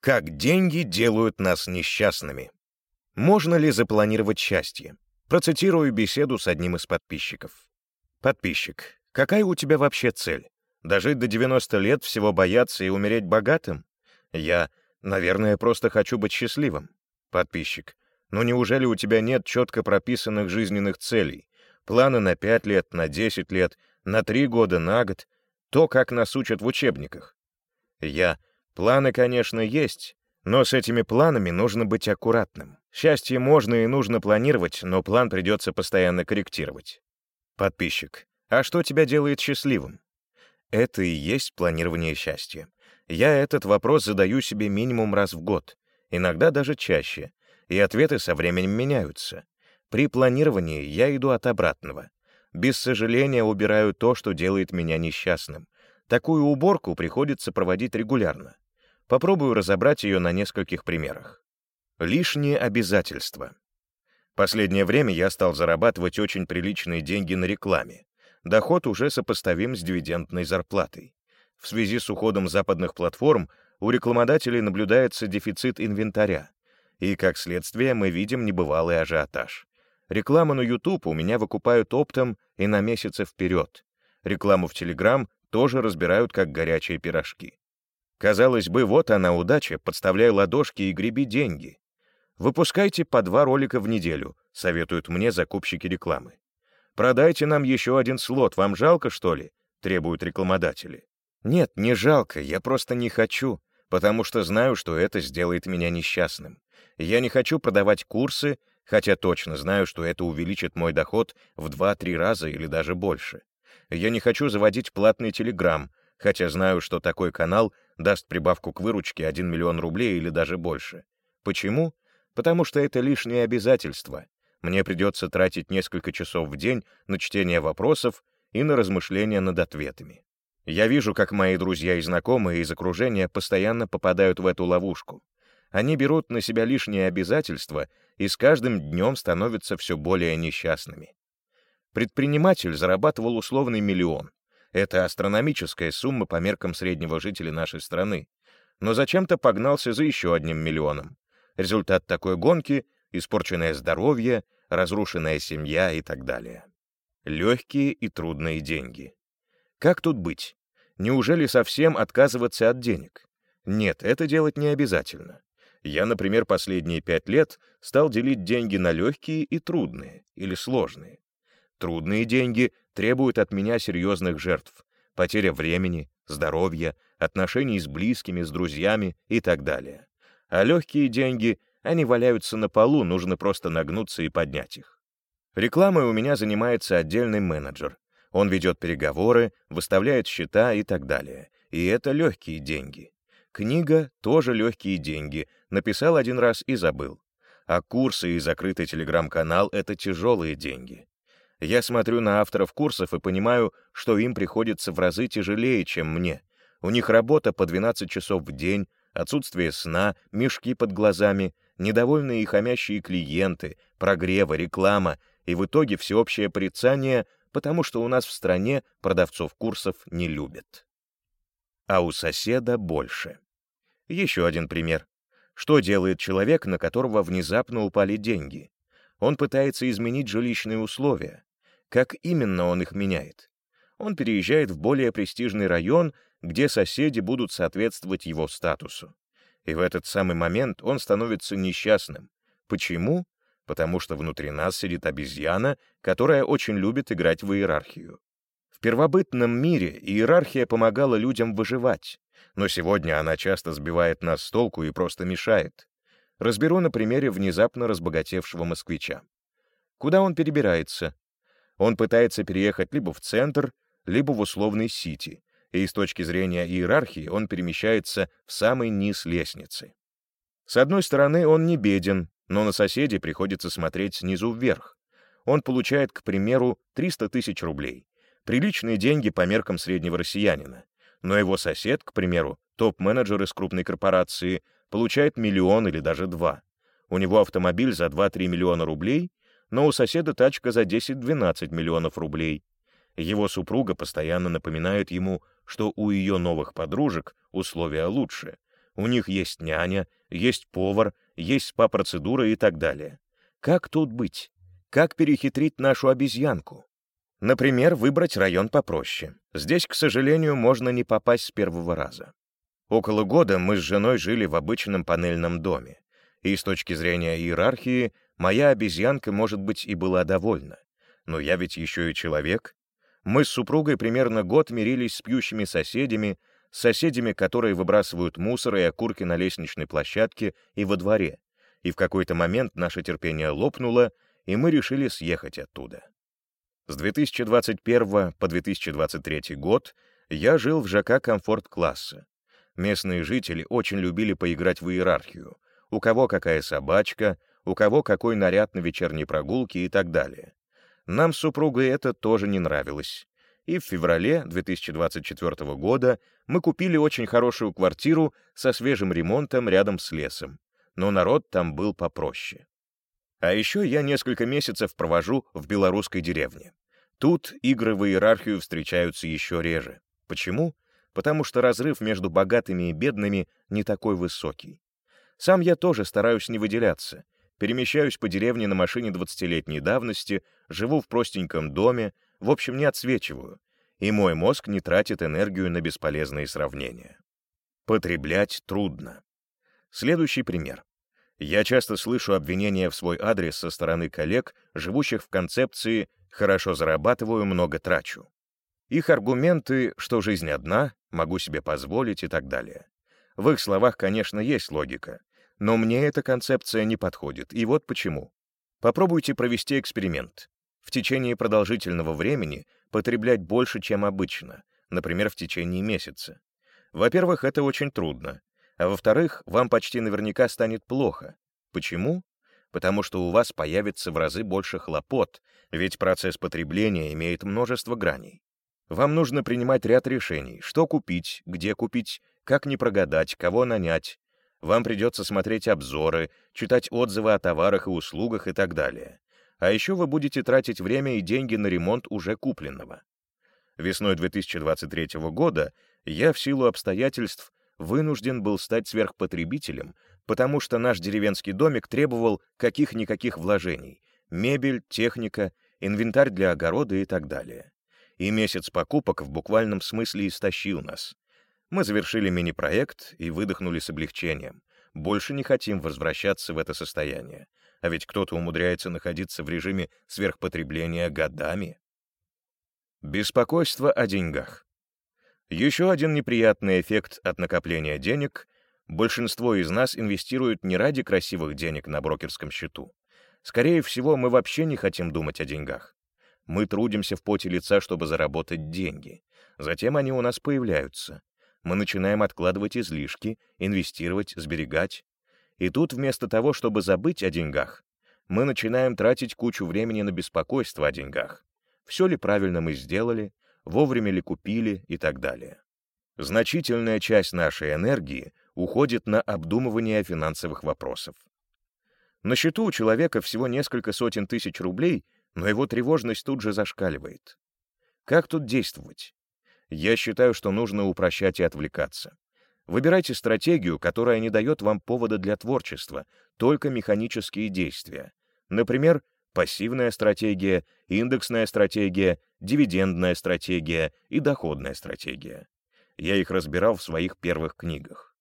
Как деньги делают нас несчастными. Можно ли запланировать счастье? Процитирую беседу с одним из подписчиков. Подписчик. Какая у тебя вообще цель? Дожить до 90 лет, всего бояться и умереть богатым? Я, наверное, просто хочу быть счастливым. Подписчик. Но неужели у тебя нет четко прописанных жизненных целей? Планы на 5 лет, на 10 лет, на 3 года, на год? То, как нас учат в учебниках. Я. Планы, конечно, есть, но с этими планами нужно быть аккуратным. Счастье можно и нужно планировать, но план придется постоянно корректировать. Подписчик. А что тебя делает счастливым? Это и есть планирование счастья. Я этот вопрос задаю себе минимум раз в год, иногда даже чаще, и ответы со временем меняются. При планировании я иду от обратного. Без сожаления убираю то, что делает меня несчастным. Такую уборку приходится проводить регулярно. Попробую разобрать ее на нескольких примерах. Лишние обязательства. Последнее время я стал зарабатывать очень приличные деньги на рекламе. Доход уже сопоставим с дивидендной зарплатой. В связи с уходом западных платформ у рекламодателей наблюдается дефицит инвентаря, и, как следствие, мы видим небывалый ажиотаж. Рекламу на YouTube у меня выкупают оптом и на месяцы вперед. Рекламу в Telegram тоже разбирают как горячие пирожки. Казалось бы, вот она удача, подставляй ладошки и греби деньги. Выпускайте по два ролика в неделю, советуют мне закупщики рекламы. Продайте нам еще один слот, вам жалко, что ли? требуют рекламодатели. Нет, не жалко, я просто не хочу, потому что знаю, что это сделает меня несчастным. Я не хочу продавать курсы, хотя точно знаю, что это увеличит мой доход в 2-3 раза или даже больше. Я не хочу заводить платный телеграм, хотя знаю, что такой канал даст прибавку к выручке 1 миллион рублей или даже больше. Почему? потому что это лишнее обязательство. Мне придется тратить несколько часов в день на чтение вопросов и на размышления над ответами. Я вижу, как мои друзья и знакомые из окружения постоянно попадают в эту ловушку. Они берут на себя лишние обязательства и с каждым днем становятся все более несчастными. Предприниматель зарабатывал условный миллион. Это астрономическая сумма по меркам среднего жителя нашей страны. Но зачем-то погнался за еще одним миллионом. Результат такой гонки — испорченное здоровье, разрушенная семья и так далее. Легкие и трудные деньги. Как тут быть? Неужели совсем отказываться от денег? Нет, это делать не обязательно. Я, например, последние пять лет стал делить деньги на легкие и трудные, или сложные. Трудные деньги требуют от меня серьезных жертв, потеря времени, здоровья, отношений с близкими, с друзьями и так далее. А легкие деньги, они валяются на полу, нужно просто нагнуться и поднять их. Рекламой у меня занимается отдельный менеджер. Он ведет переговоры, выставляет счета и так далее. И это легкие деньги. Книга — тоже легкие деньги. Написал один раз и забыл. А курсы и закрытый телеграм-канал — это тяжелые деньги. Я смотрю на авторов курсов и понимаю, что им приходится в разы тяжелее, чем мне. У них работа по 12 часов в день, отсутствие сна, мешки под глазами, недовольные и хамящие клиенты, прогревы, реклама и в итоге всеобщее порицание, потому что у нас в стране продавцов курсов не любят. А у соседа больше. Еще один пример. Что делает человек, на которого внезапно упали деньги? Он пытается изменить жилищные условия. Как именно он их меняет? Он переезжает в более престижный район где соседи будут соответствовать его статусу. И в этот самый момент он становится несчастным. Почему? Потому что внутри нас сидит обезьяна, которая очень любит играть в иерархию. В первобытном мире иерархия помогала людям выживать, но сегодня она часто сбивает нас с толку и просто мешает. Разберу на примере внезапно разбогатевшего москвича. Куда он перебирается? Он пытается переехать либо в центр, либо в условный Сити, и с точки зрения иерархии он перемещается в самый низ лестницы. С одной стороны, он не беден, но на соседей приходится смотреть снизу вверх. Он получает, к примеру, 300 тысяч рублей. Приличные деньги по меркам среднего россиянина. Но его сосед, к примеру, топ-менеджер из крупной корпорации, получает миллион или даже два. У него автомобиль за 2-3 миллиона рублей, но у соседа тачка за 10-12 миллионов рублей. Его супруга постоянно напоминает ему, что у ее новых подружек условия лучше. У них есть няня, есть повар, есть спа-процедура и так далее. Как тут быть? Как перехитрить нашу обезьянку? Например, выбрать район попроще. Здесь, к сожалению, можно не попасть с первого раза. Около года мы с женой жили в обычном панельном доме. И с точки зрения иерархии, моя обезьянка, может быть, и была довольна. Но я ведь еще и человек. Мы с супругой примерно год мирились с пьющими соседями, с соседями, которые выбрасывают мусор и окурки на лестничной площадке и во дворе. И в какой-то момент наше терпение лопнуло, и мы решили съехать оттуда. С 2021 по 2023 год я жил в ЖК комфорт-класса. Местные жители очень любили поиграть в иерархию. У кого какая собачка, у кого какой наряд на вечерней прогулке и так далее. Нам с супругой это тоже не нравилось. И в феврале 2024 года мы купили очень хорошую квартиру со свежим ремонтом рядом с лесом. Но народ там был попроще. А еще я несколько месяцев провожу в белорусской деревне. Тут игры в иерархию встречаются еще реже. Почему? Потому что разрыв между богатыми и бедными не такой высокий. Сам я тоже стараюсь не выделяться. Перемещаюсь по деревне на машине 20-летней давности, живу в простеньком доме, в общем, не отсвечиваю. И мой мозг не тратит энергию на бесполезные сравнения. Потреблять трудно. Следующий пример. Я часто слышу обвинения в свой адрес со стороны коллег, живущих в концепции хорошо зарабатываю, много трачу. Их аргументы, что жизнь одна, могу себе позволить и так далее. В их словах, конечно, есть логика, но мне эта концепция не подходит, и вот почему. Попробуйте провести эксперимент. В течение продолжительного времени потреблять больше, чем обычно, например, в течение месяца. Во-первых, это очень трудно, а во-вторых, вам почти наверняка станет плохо. Почему? потому что у вас появится в разы больше хлопот, ведь процесс потребления имеет множество граней. Вам нужно принимать ряд решений, что купить, где купить, как не прогадать, кого нанять. Вам придется смотреть обзоры, читать отзывы о товарах и услугах и так далее. А еще вы будете тратить время и деньги на ремонт уже купленного. Весной 2023 года я в силу обстоятельств вынужден был стать сверхпотребителем, потому что наш деревенский домик требовал каких-никаких вложений — мебель, техника, инвентарь для огорода и так далее. И месяц покупок в буквальном смысле истощил нас. Мы завершили мини-проект и выдохнули с облегчением. Больше не хотим возвращаться в это состояние. А ведь кто-то умудряется находиться в режиме сверхпотребления годами. Беспокойство о деньгах. Еще один неприятный эффект от накопления денег Большинство из нас инвестируют не ради красивых денег на брокерском счету. Скорее всего, мы вообще не хотим думать о деньгах. Мы трудимся в поте лица, чтобы заработать деньги. Затем они у нас появляются. Мы начинаем откладывать излишки, инвестировать, сберегать. И тут вместо того, чтобы забыть о деньгах, мы начинаем тратить кучу времени на беспокойство о деньгах. Все ли правильно мы сделали, вовремя ли купили и так далее. Значительная часть нашей энергии уходит на обдумывание финансовых вопросов. На счету у человека всего несколько сотен тысяч рублей, но его тревожность тут же зашкаливает. Как тут действовать? Я считаю, что нужно упрощать и отвлекаться. Выбирайте стратегию, которая не дает вам повода для творчества, только механические действия. Например, пассивная стратегия, индексная стратегия, дивидендная стратегия и доходная стратегия. Я их разбирал в своих первых книгах.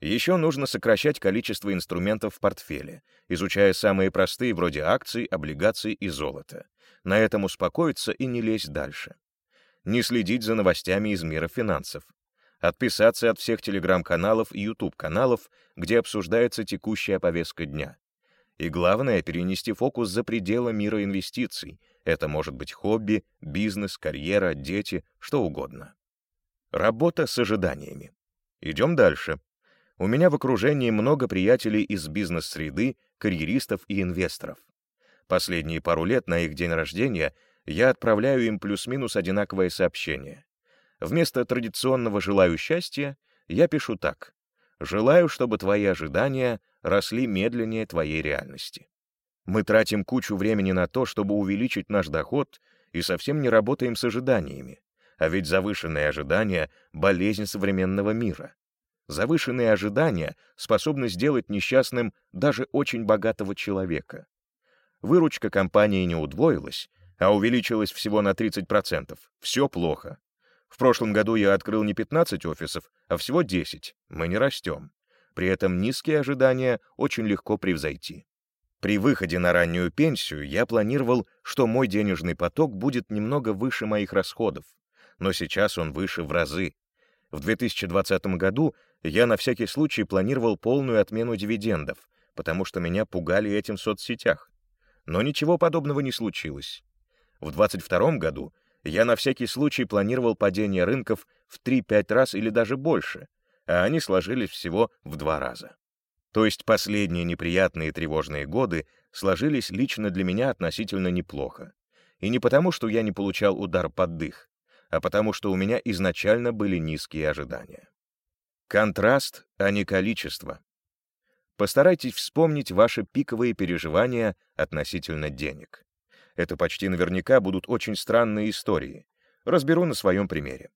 Еще нужно сокращать количество инструментов в портфеле, изучая самые простые вроде акций, облигаций и золота. На этом успокоиться и не лезть дальше. Не следить за новостями из мира финансов. Отписаться от всех телеграм-каналов и YouTube-каналов, где обсуждается текущая повестка дня. И главное, перенести фокус за пределы мира инвестиций. Это может быть хобби, бизнес, карьера, дети, что угодно. Работа с ожиданиями. Идем дальше. У меня в окружении много приятелей из бизнес-среды, карьеристов и инвесторов. Последние пару лет на их день рождения я отправляю им плюс-минус одинаковое сообщение. Вместо традиционного «желаю счастья» я пишу так. «Желаю, чтобы твои ожидания росли медленнее твоей реальности». Мы тратим кучу времени на то, чтобы увеличить наш доход, и совсем не работаем с ожиданиями. А ведь завышенные ожидания — болезнь современного мира. Завышенные ожидания способны сделать несчастным даже очень богатого человека. Выручка компании не удвоилась, а увеличилась всего на 30%. Все плохо. В прошлом году я открыл не 15 офисов, а всего 10. Мы не растем. При этом низкие ожидания очень легко превзойти. При выходе на раннюю пенсию я планировал, что мой денежный поток будет немного выше моих расходов, но сейчас он выше в разы. В 2020 году я на всякий случай планировал полную отмену дивидендов, потому что меня пугали этим в соцсетях. Но ничего подобного не случилось. В 2022 году я на всякий случай планировал падение рынков в 3-5 раз или даже больше, а они сложились всего в два раза. То есть последние неприятные тревожные годы сложились лично для меня относительно неплохо. И не потому, что я не получал удар под дых, а потому что у меня изначально были низкие ожидания. Контраст, а не количество. Постарайтесь вспомнить ваши пиковые переживания относительно денег. Это почти наверняка будут очень странные истории. Разберу на своем примере.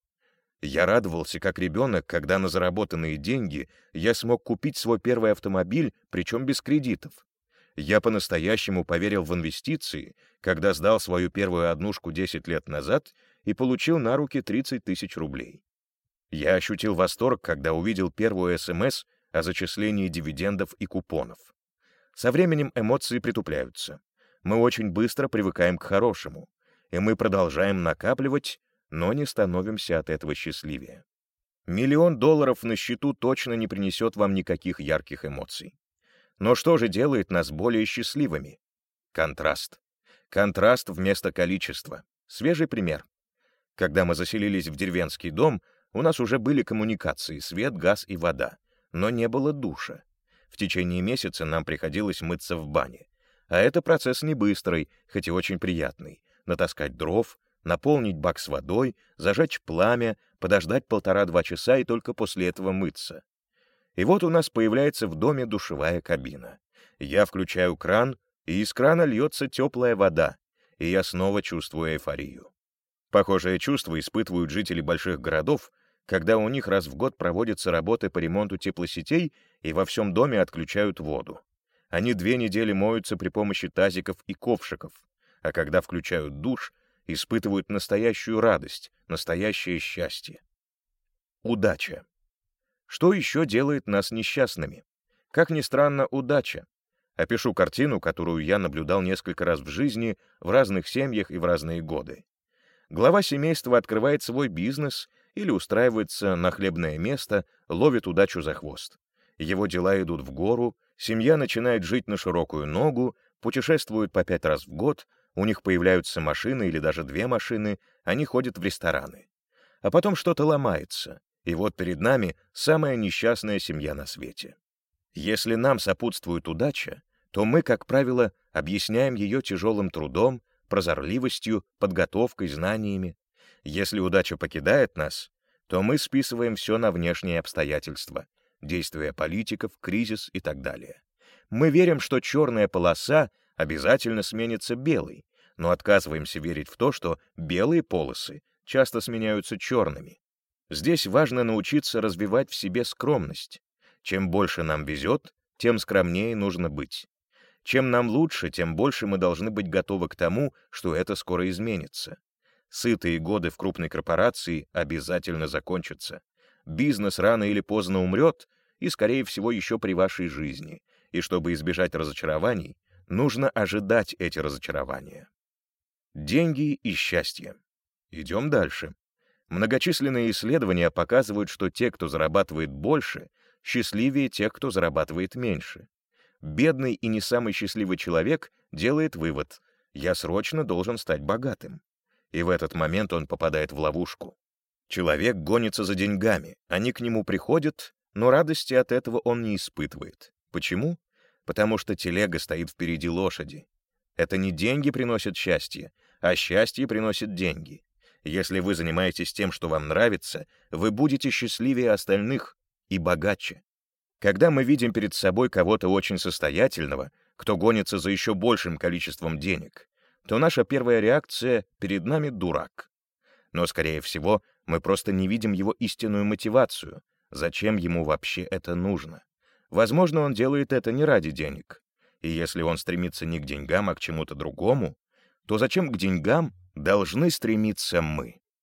Я радовался как ребенок, когда на заработанные деньги я смог купить свой первый автомобиль, причем без кредитов. Я по-настоящему поверил в инвестиции, когда сдал свою первую однушку 10 лет назад и получил на руки 30 тысяч рублей. Я ощутил восторг, когда увидел первую СМС о зачислении дивидендов и купонов. Со временем эмоции притупляются. Мы очень быстро привыкаем к хорошему, и мы продолжаем накапливать, но не становимся от этого счастливее. Миллион долларов на счету точно не принесет вам никаких ярких эмоций. Но что же делает нас более счастливыми? Контраст. Контраст вместо количества. Свежий пример. Когда мы заселились в деревенский дом, у нас уже были коммуникации, свет, газ и вода, но не было душа. В течение месяца нам приходилось мыться в бане. А это процесс не быстрый, хоть и очень приятный. Натаскать дров, наполнить бак с водой, зажечь пламя, подождать полтора-два часа и только после этого мыться. И вот у нас появляется в доме душевая кабина. Я включаю кран, и из крана льется теплая вода, и я снова чувствую эйфорию. Похожее чувство испытывают жители больших городов, когда у них раз в год проводятся работы по ремонту теплосетей и во всем доме отключают воду. Они две недели моются при помощи тазиков и ковшиков, а когда включают душ, испытывают настоящую радость, настоящее счастье. Удача. Что еще делает нас несчастными? Как ни странно, удача. Опишу картину, которую я наблюдал несколько раз в жизни, в разных семьях и в разные годы. Глава семейства открывает свой бизнес или устраивается на хлебное место, ловит удачу за хвост. Его дела идут в гору, семья начинает жить на широкую ногу, путешествует по пять раз в год, у них появляются машины или даже две машины, они ходят в рестораны. А потом что-то ломается, и вот перед нами самая несчастная семья на свете. Если нам сопутствует удача, то мы, как правило, объясняем ее тяжелым трудом, прозорливостью, подготовкой, знаниями. Если удача покидает нас, то мы списываем все на внешние обстоятельства, действия политиков, кризис и так далее. Мы верим, что черная полоса обязательно сменится белой, но отказываемся верить в то, что белые полосы часто сменяются черными. Здесь важно научиться развивать в себе скромность. Чем больше нам везет, тем скромнее нужно быть. Чем нам лучше, тем больше мы должны быть готовы к тому, что это скоро изменится. Сытые годы в крупной корпорации обязательно закончатся. Бизнес рано или поздно умрет, и, скорее всего, еще при вашей жизни. И чтобы избежать разочарований, нужно ожидать эти разочарования. Деньги и счастье. Идем дальше. Многочисленные исследования показывают, что те, кто зарабатывает больше, счастливее тех, кто зарабатывает меньше. Бедный и не самый счастливый человек делает вывод «я срочно должен стать богатым». И в этот момент он попадает в ловушку. Человек гонится за деньгами, они к нему приходят, но радости от этого он не испытывает. Почему? Потому что телега стоит впереди лошади. Это не деньги приносят счастье, а счастье приносит деньги. Если вы занимаетесь тем, что вам нравится, вы будете счастливее остальных и богаче. Когда мы видим перед собой кого-то очень состоятельного, кто гонится за еще большим количеством денег, то наша первая реакция — перед нами дурак. Но, скорее всего, мы просто не видим его истинную мотивацию, зачем ему вообще это нужно. Возможно, он делает это не ради денег. И если он стремится не к деньгам, а к чему-то другому, то зачем к деньгам должны стремиться мы?